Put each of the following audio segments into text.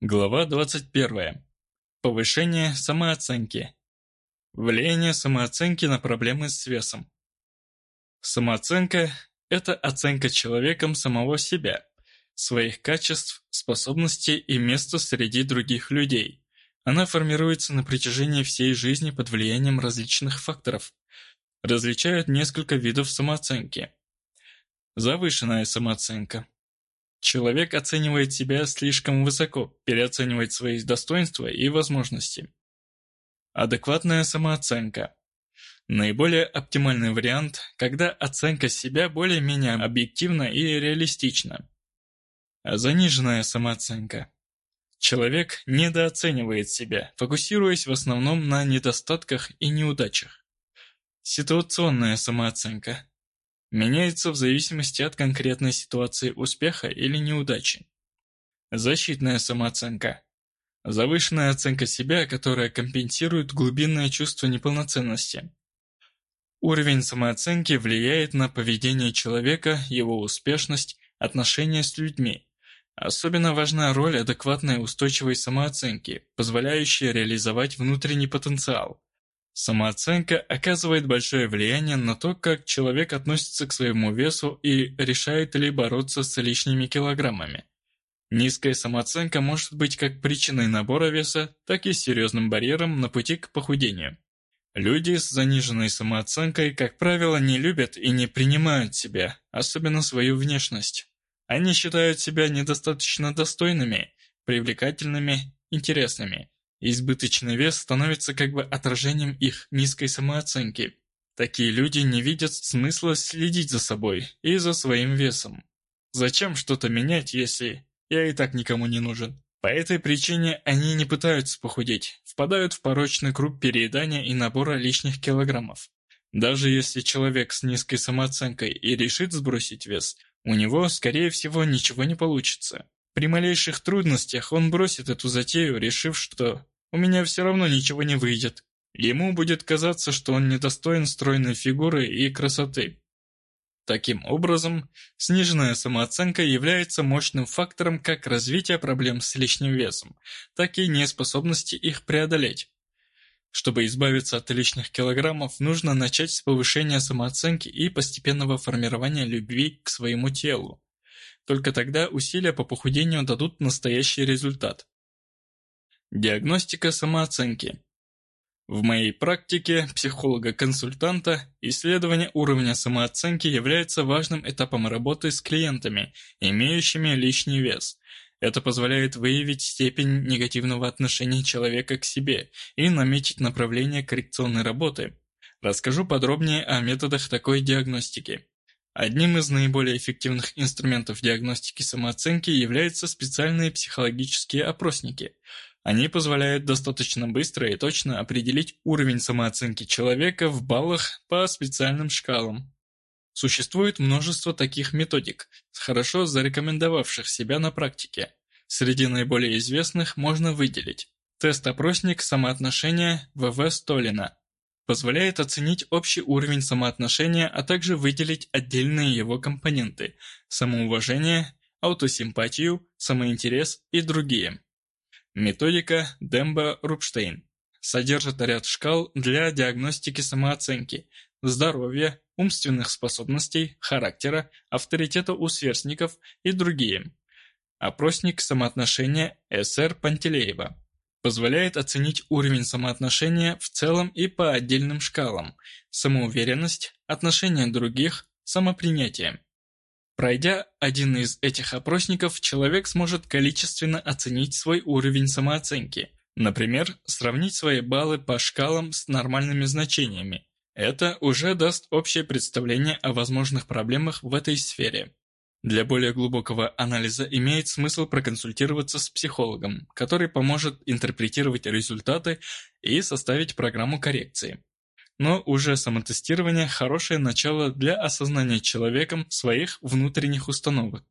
Глава 21. Повышение самооценки. Влияние самооценки на проблемы с весом. Самооценка – это оценка человеком самого себя, своих качеств, способностей и места среди других людей. Она формируется на протяжении всей жизни под влиянием различных факторов. Различают несколько видов самооценки. Завышенная самооценка – Человек оценивает себя слишком высоко, переоценивает свои достоинства и возможности. Адекватная самооценка. Наиболее оптимальный вариант, когда оценка себя более-менее объективна и реалистична. Заниженная самооценка. Человек недооценивает себя, фокусируясь в основном на недостатках и неудачах. Ситуационная самооценка меняется в зависимости от конкретной ситуации успеха или неудачи. Защитная самооценка. Завышенная оценка себя, которая компенсирует глубинное чувство неполноценности. Уровень самооценки влияет на поведение человека, его успешность, отношения с людьми. Особенно важна роль адекватной устойчивой самооценки, позволяющей реализовать внутренний потенциал. Самооценка оказывает большое влияние на то, как человек относится к своему весу и решает ли бороться с лишними килограммами. Низкая самооценка может быть как причиной набора веса, так и серьезным барьером на пути к похудению. Люди с заниженной самооценкой, как правило, не любят и не принимают себя, особенно свою внешность. Они считают себя недостаточно достойными, привлекательными, интересными – Избыточный вес становится как бы отражением их низкой самооценки. Такие люди не видят смысла следить за собой и за своим весом. Зачем что-то менять, если я и так никому не нужен? По этой причине они не пытаются похудеть, впадают в порочный круг переедания и набора лишних килограммов. Даже если человек с низкой самооценкой и решит сбросить вес, у него, скорее всего, ничего не получится. При малейших трудностях он бросит эту затею, решив, что «у меня все равно ничего не выйдет». Ему будет казаться, что он недостоин стройной фигуры и красоты. Таким образом, сниженная самооценка является мощным фактором как развития проблем с лишним весом, так и неспособности их преодолеть. Чтобы избавиться от лишних килограммов, нужно начать с повышения самооценки и постепенного формирования любви к своему телу. Только тогда усилия по похудению дадут настоящий результат. Диагностика самооценки. В моей практике психолога-консультанта исследование уровня самооценки является важным этапом работы с клиентами, имеющими лишний вес. Это позволяет выявить степень негативного отношения человека к себе и наметить направление коррекционной работы. Расскажу подробнее о методах такой диагностики. Одним из наиболее эффективных инструментов диагностики самооценки являются специальные психологические опросники. Они позволяют достаточно быстро и точно определить уровень самооценки человека в баллах по специальным шкалам. Существует множество таких методик, хорошо зарекомендовавших себя на практике. Среди наиболее известных можно выделить тест-опросник самоотношения ВВ Столина, позволяет оценить общий уровень самоотношения, а также выделить отдельные его компоненты – самоуважение, аутосимпатию, самоинтерес и другие. Методика Демба-Рупштейн содержит ряд шкал для диагностики самооценки, здоровья, умственных способностей, характера, авторитета у сверстников и другие. Опросник самоотношения СР Пантелеева позволяет оценить уровень самоотношения в целом и по отдельным шкалам – самоуверенность, отношение других, самопринятие. Пройдя один из этих опросников, человек сможет количественно оценить свой уровень самооценки. Например, сравнить свои баллы по шкалам с нормальными значениями. Это уже даст общее представление о возможных проблемах в этой сфере. Для более глубокого анализа имеет смысл проконсультироваться с психологом, который поможет интерпретировать результаты и составить программу коррекции. Но уже самотестирование – хорошее начало для осознания человеком своих внутренних установок.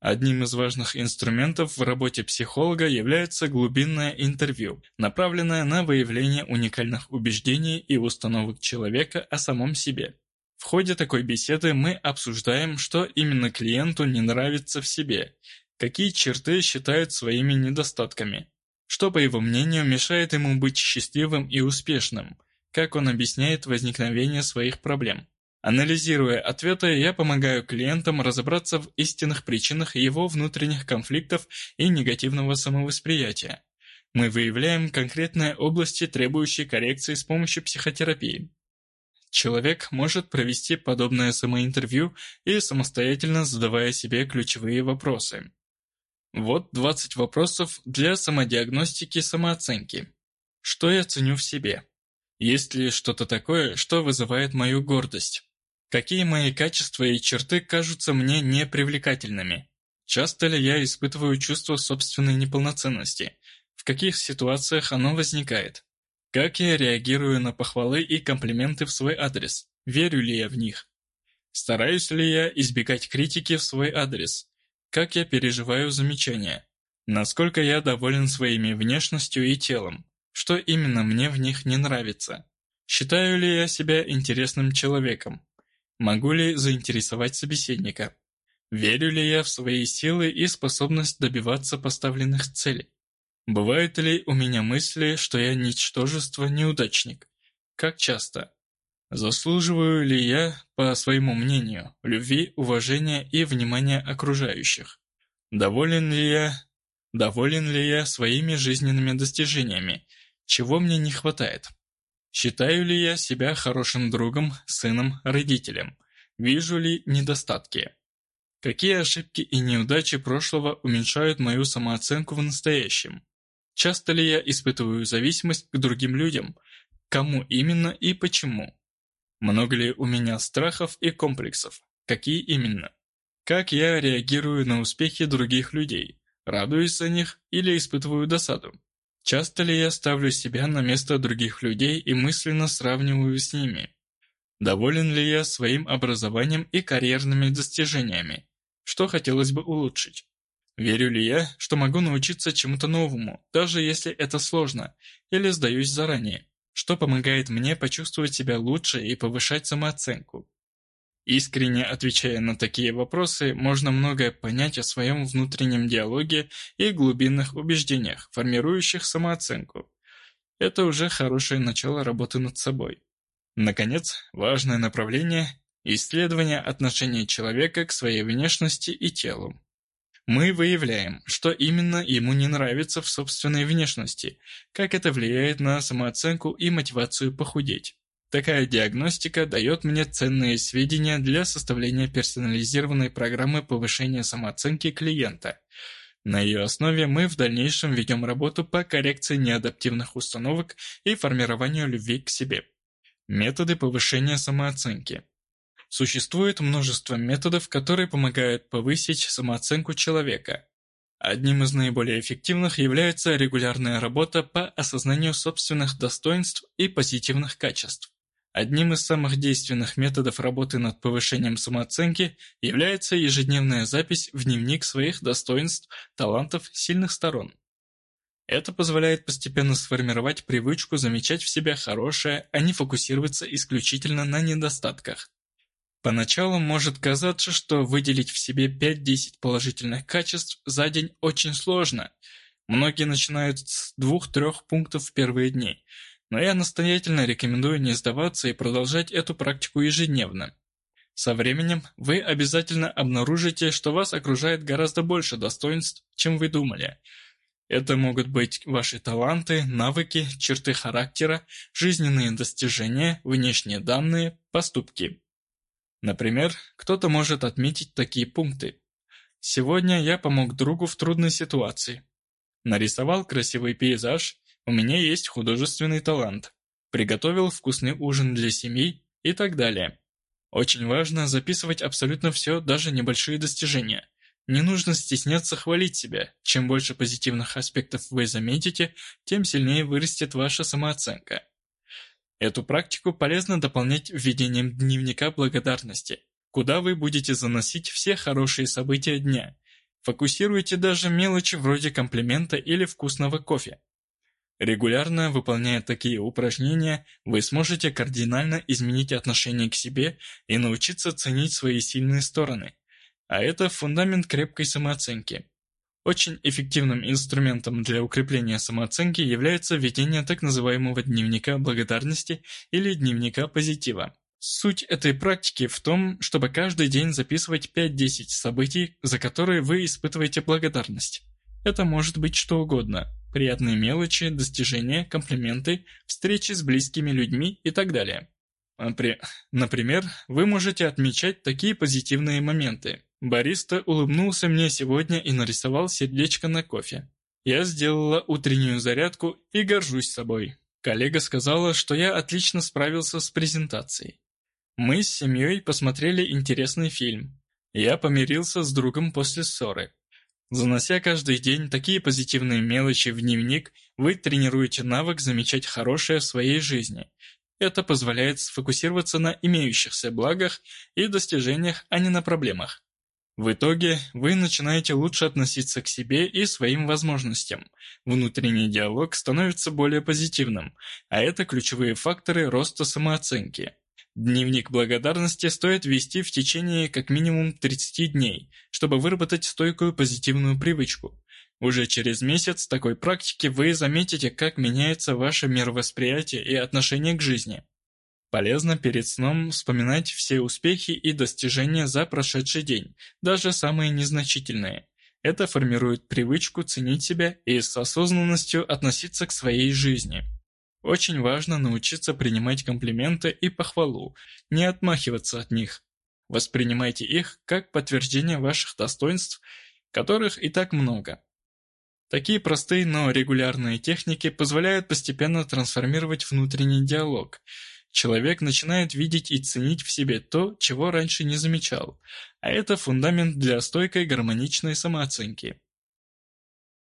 Одним из важных инструментов в работе психолога является глубинное интервью, направленное на выявление уникальных убеждений и установок человека о самом себе. В ходе такой беседы мы обсуждаем, что именно клиенту не нравится в себе, какие черты считают своими недостатками, что, по его мнению, мешает ему быть счастливым и успешным, как он объясняет возникновение своих проблем. Анализируя ответы, я помогаю клиентам разобраться в истинных причинах его внутренних конфликтов и негативного самовосприятия. Мы выявляем конкретные области, требующие коррекции с помощью психотерапии. Человек может провести подобное самоинтервью и самостоятельно задавая себе ключевые вопросы. Вот 20 вопросов для самодиагностики самооценки. Что я ценю в себе? Есть ли что-то такое, что вызывает мою гордость? Какие мои качества и черты кажутся мне непривлекательными? Часто ли я испытываю чувство собственной неполноценности? В каких ситуациях оно возникает? Как я реагирую на похвалы и комплименты в свой адрес? Верю ли я в них? Стараюсь ли я избегать критики в свой адрес? Как я переживаю замечания? Насколько я доволен своими внешностью и телом? Что именно мне в них не нравится? Считаю ли я себя интересным человеком? Могу ли заинтересовать собеседника? Верю ли я в свои силы и способность добиваться поставленных целей? Бывают ли у меня мысли, что я ничтожество, неудачник? Как часто? Заслуживаю ли я, по своему мнению, любви, уважения и внимания окружающих? Доволен ли я, доволен ли я своими жизненными достижениями? Чего мне не хватает? Считаю ли я себя хорошим другом, сыном, родителем? Вижу ли недостатки? Какие ошибки и неудачи прошлого уменьшают мою самооценку в настоящем? Часто ли я испытываю зависимость к другим людям? Кому именно и почему? Много ли у меня страхов и комплексов? Какие именно? Как я реагирую на успехи других людей? Радуюсь за них или испытываю досаду? Часто ли я ставлю себя на место других людей и мысленно сравниваю с ними? Доволен ли я своим образованием и карьерными достижениями? Что хотелось бы улучшить? Верю ли я, что могу научиться чему-то новому, даже если это сложно, или сдаюсь заранее, что помогает мне почувствовать себя лучше и повышать самооценку? Искренне отвечая на такие вопросы, можно многое понять о своем внутреннем диалоге и глубинных убеждениях, формирующих самооценку. Это уже хорошее начало работы над собой. Наконец, важное направление – исследование отношения человека к своей внешности и телу. Мы выявляем, что именно ему не нравится в собственной внешности, как это влияет на самооценку и мотивацию похудеть. Такая диагностика дает мне ценные сведения для составления персонализированной программы повышения самооценки клиента. На ее основе мы в дальнейшем ведем работу по коррекции неадаптивных установок и формированию любви к себе. Методы повышения самооценки. Существует множество методов, которые помогают повысить самооценку человека. Одним из наиболее эффективных является регулярная работа по осознанию собственных достоинств и позитивных качеств. Одним из самых действенных методов работы над повышением самооценки является ежедневная запись в дневник своих достоинств, талантов, сильных сторон. Это позволяет постепенно сформировать привычку замечать в себе хорошее, а не фокусироваться исключительно на недостатках. Поначалу может казаться, что выделить в себе 5-10 положительных качеств за день очень сложно. Многие начинают с двух-трех пунктов в первые дни, но я настоятельно рекомендую не сдаваться и продолжать эту практику ежедневно. Со временем вы обязательно обнаружите, что вас окружает гораздо больше достоинств, чем вы думали. Это могут быть ваши таланты, навыки, черты характера, жизненные достижения, внешние данные, поступки. Например, кто-то может отметить такие пункты. Сегодня я помог другу в трудной ситуации. Нарисовал красивый пейзаж, у меня есть художественный талант. Приготовил вкусный ужин для семьи и так далее. Очень важно записывать абсолютно все, даже небольшие достижения. Не нужно стесняться хвалить себя. Чем больше позитивных аспектов вы заметите, тем сильнее вырастет ваша самооценка. Эту практику полезно дополнять введением дневника благодарности, куда вы будете заносить все хорошие события дня. Фокусируйте даже мелочи вроде комплимента или вкусного кофе. Регулярно выполняя такие упражнения, вы сможете кардинально изменить отношение к себе и научиться ценить свои сильные стороны. А это фундамент крепкой самооценки. Очень эффективным инструментом для укрепления самооценки является ведение так называемого дневника благодарности или дневника позитива. Суть этой практики в том, чтобы каждый день записывать 5-10 событий, за которые вы испытываете благодарность. Это может быть что угодно – приятные мелочи, достижения, комплименты, встречи с близкими людьми и так далее. Например, вы можете отмечать такие позитивные моменты. Бариста улыбнулся мне сегодня и нарисовал сердечко на кофе. Я сделала утреннюю зарядку и горжусь собой. Коллега сказала, что я отлично справился с презентацией. Мы с семьей посмотрели интересный фильм. Я помирился с другом после ссоры. Занося каждый день такие позитивные мелочи в дневник, вы тренируете навык замечать хорошее в своей жизни. Это позволяет сфокусироваться на имеющихся благах и достижениях, а не на проблемах. В итоге вы начинаете лучше относиться к себе и своим возможностям. Внутренний диалог становится более позитивным, а это ключевые факторы роста самооценки. Дневник благодарности стоит вести в течение как минимум 30 дней, чтобы выработать стойкую позитивную привычку. Уже через месяц такой практики вы заметите, как меняется ваше мировосприятие и отношение к жизни. Полезно перед сном вспоминать все успехи и достижения за прошедший день, даже самые незначительные. Это формирует привычку ценить себя и с осознанностью относиться к своей жизни. Очень важно научиться принимать комплименты и похвалу, не отмахиваться от них. Воспринимайте их как подтверждение ваших достоинств, которых и так много. Такие простые, но регулярные техники позволяют постепенно трансформировать внутренний диалог. Человек начинает видеть и ценить в себе то, чего раньше не замечал, а это фундамент для стойкой гармоничной самооценки.